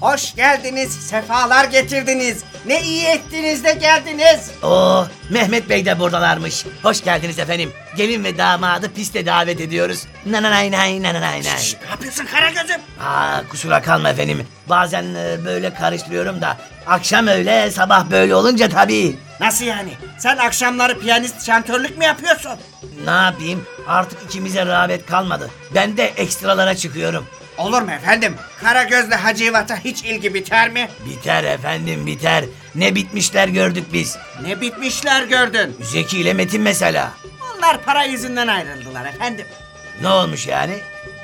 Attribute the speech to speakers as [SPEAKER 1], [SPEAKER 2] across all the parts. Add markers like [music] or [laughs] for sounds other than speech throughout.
[SPEAKER 1] hoş geldiniz sefalar getirdiniz. Ne iyi ettiniz de geldiniz.
[SPEAKER 2] Oo, Mehmet Bey de buradalarmış. Hoş geldiniz efendim. Gelin ve damadı piste davet ediyoruz. Nananay nay nananay nay.
[SPEAKER 1] Şşt, ne yapıyorsun Karagöz'üm?
[SPEAKER 2] Aa, kusura kalma efendim. Bazen e, böyle karıştırıyorum da. Akşam öyle, sabah böyle olunca tabii.
[SPEAKER 1] Nasıl yani? Sen akşamları piyanist şantörlük mü yapıyorsun?
[SPEAKER 2] Ne yapayım? Artık ikimize rağbet kalmadı. Ben de ekstralara çıkıyorum.
[SPEAKER 1] Olur mu efendim? Karagöz'le Hacivat'a hiç ilgi biter mi?
[SPEAKER 2] Biter efendim biter. Ne bitmişler gördük biz.
[SPEAKER 1] Ne bitmişler gördün.
[SPEAKER 2] Zeki ile Metin mesela.
[SPEAKER 1] Onlar para yüzünden ayrıldılar efendim.
[SPEAKER 2] Ne olmuş yani?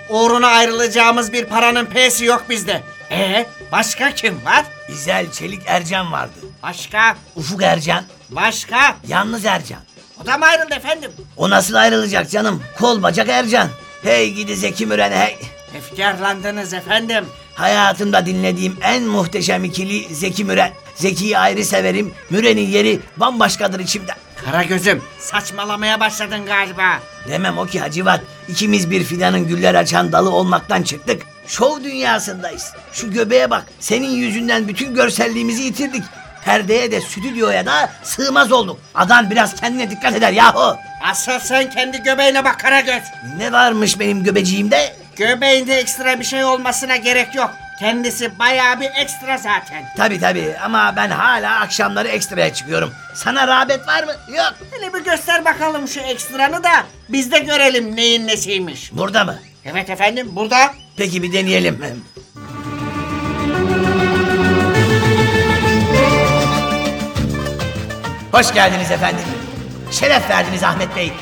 [SPEAKER 1] Uğruna ayrılacağımız bir paranın p'si yok bizde. E başka kim var?
[SPEAKER 2] İzel Çelik Ercan vardı.
[SPEAKER 1] Başka,
[SPEAKER 2] Ufuk Ercan,
[SPEAKER 1] başka.
[SPEAKER 2] yalnız Ercan.
[SPEAKER 1] O da mı ayrıldı efendim?
[SPEAKER 2] O nasıl ayrılacak canım? Kol bacak Ercan. Hey gidi Zeki Müren hey.
[SPEAKER 1] Efkarlandınız efendim.
[SPEAKER 2] Hayatımda dinlediğim en muhteşem ikili Zeki Müren. Zeki'yi ayrı severim. Müren'in yeri bambaşkadır içimde.
[SPEAKER 1] Karagöz'üm saçmalamaya başladın galiba.
[SPEAKER 2] Demem o ki Hacivat. İkimiz bir fidanın güller açan dalı olmaktan çıktık. Şov dünyasındayız. Şu göbeğe bak. Senin yüzünden bütün görselliğimizi yitirdik. Perdeye de stüdyoya da sığmaz olduk. Adam biraz kendine dikkat eder yahu.
[SPEAKER 1] Asıl sen kendi göbeğine bak Karagöz.
[SPEAKER 2] Ne varmış benim göbeciğimde?
[SPEAKER 1] Göbeğinde ekstra bir şey olmasına gerek yok. Kendisi bayağı bir ekstra zaten.
[SPEAKER 2] Tabi tabi ama ben hala akşamları ekstraya çıkıyorum. Sana rağbet var mı? Yok.
[SPEAKER 1] Hele bir göster bakalım şu ekstranı da biz de görelim neyin nesiymiş.
[SPEAKER 2] Burada mı?
[SPEAKER 1] Evet efendim burada.
[SPEAKER 2] Peki bir deneyelim. Hoş geldiniz efendim. Şeref verdiniz Ahmet Bey.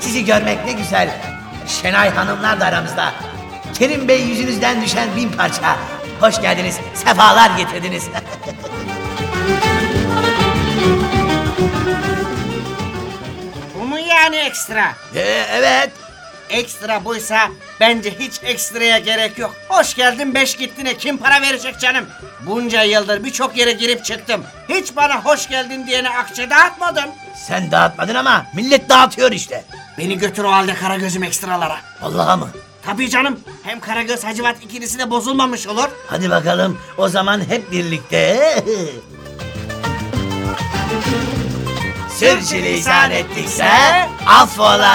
[SPEAKER 2] Sizi görmek ne güzel. Şenay Hanımlar da aramızda. Kerim Bey yüzünüzden düşen bin parça. Hoş geldiniz. Sefalar getirdiniz. [laughs]
[SPEAKER 1] Bu mu yani ekstra?
[SPEAKER 2] Ee, evet.
[SPEAKER 1] Ekstra buysa bence hiç ekstraya gerek yok. Hoş geldin beş gittine kim para verecek canım? Bunca yıldır birçok yere girip çıktım. Hiç bana hoş geldin diyene akçe dağıtmadım.
[SPEAKER 2] Sen dağıtmadın ama millet dağıtıyor işte.
[SPEAKER 1] Beni götür o halde Karagöz'üm ekstralara.
[SPEAKER 2] Allah'a mı?
[SPEAKER 1] Tabii canım. Hem Karagöz Hacivat ikilisi de bozulmamış olur.
[SPEAKER 2] Hadi bakalım o zaman hep birlikte. [laughs] Sürçülisan ettikse affola.